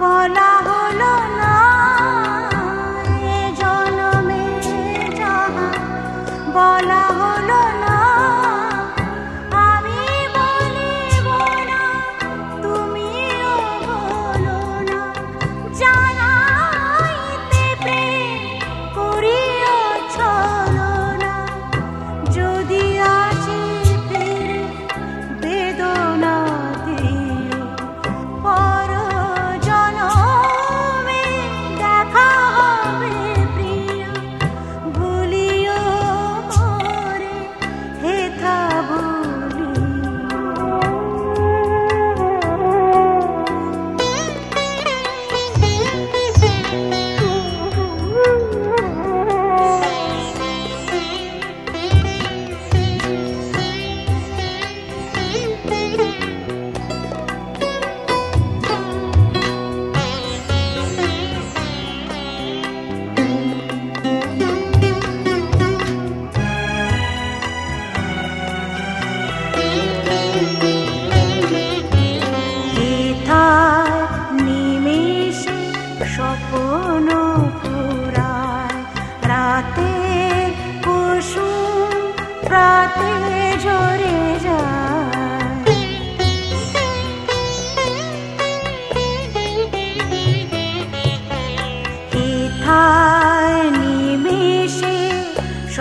বলা হলো না।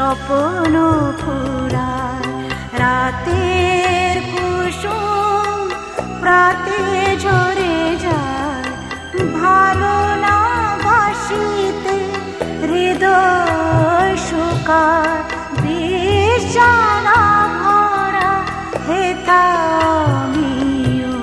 স্বপ্ন ফুরা রাতের কুসুম প্রাতে ঝরে যায়। ভালো না বাসিতে হৃদয় শুকায়। বিশানা ভরা হেতা আমিও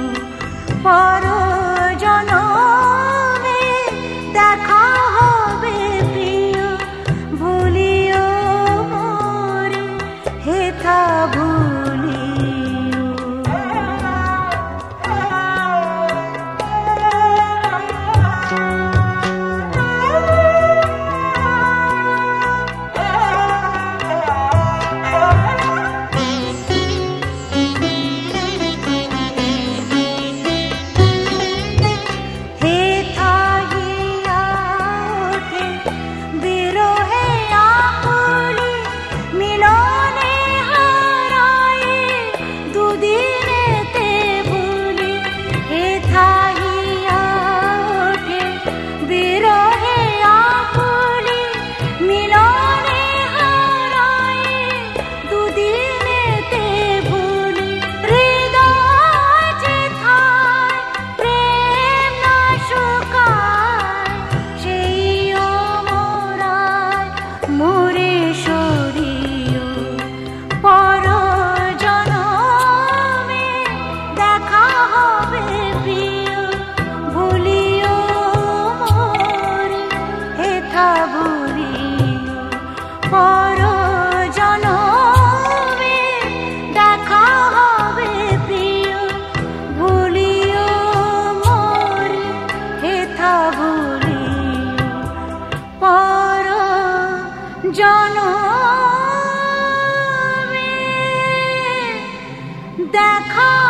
দেখা